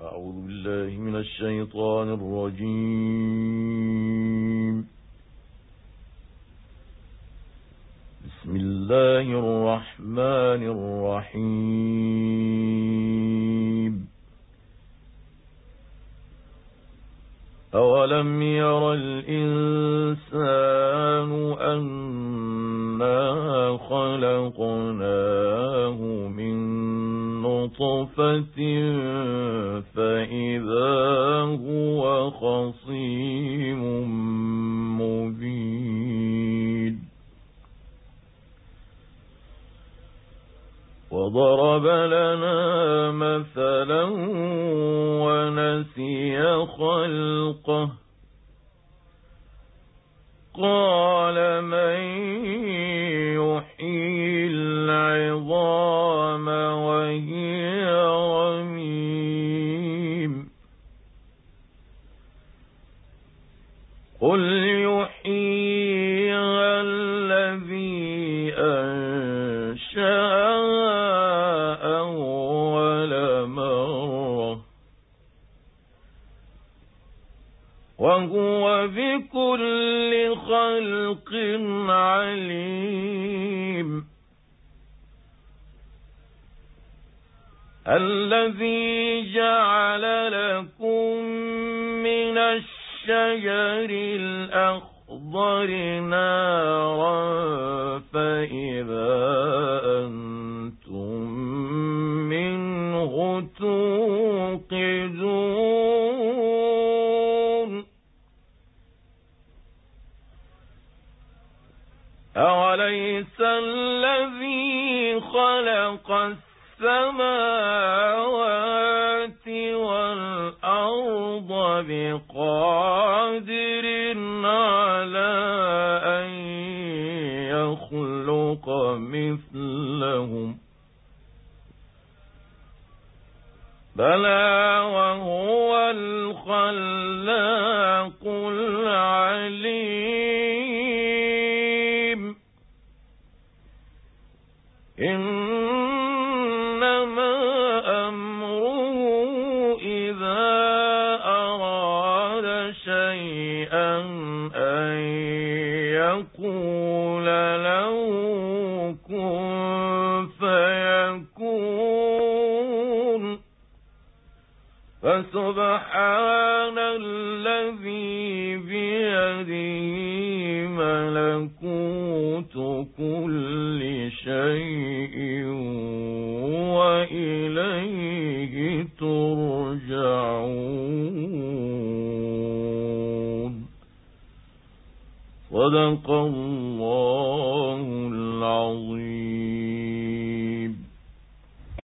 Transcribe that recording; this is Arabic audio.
أعوذ بالله من الشيطان الرجيم. بسم الله الرحمن الرحيم. أولم ير الإنسان أنا خلقناه من نطفة فإذا هو خصيم مبين. وضرب لنا مثلا ونسي خلقه. قال من قل يحييها الذي أنشأها أول مرة وهو بكل خلق عليم الذي جعل الشجر الأخضر نارا فإذا أنتم منه توقدون. أوليس الذي خلق السماوات والأرض بقادر أن يخلق مثلهم بلى وهو الخلاق العليم إنما أمره إذا أراد شيئا يقول له كن فيكون. فسبحان الذي بيده ملكوت كل شيء وإليه صدق الله العظيم.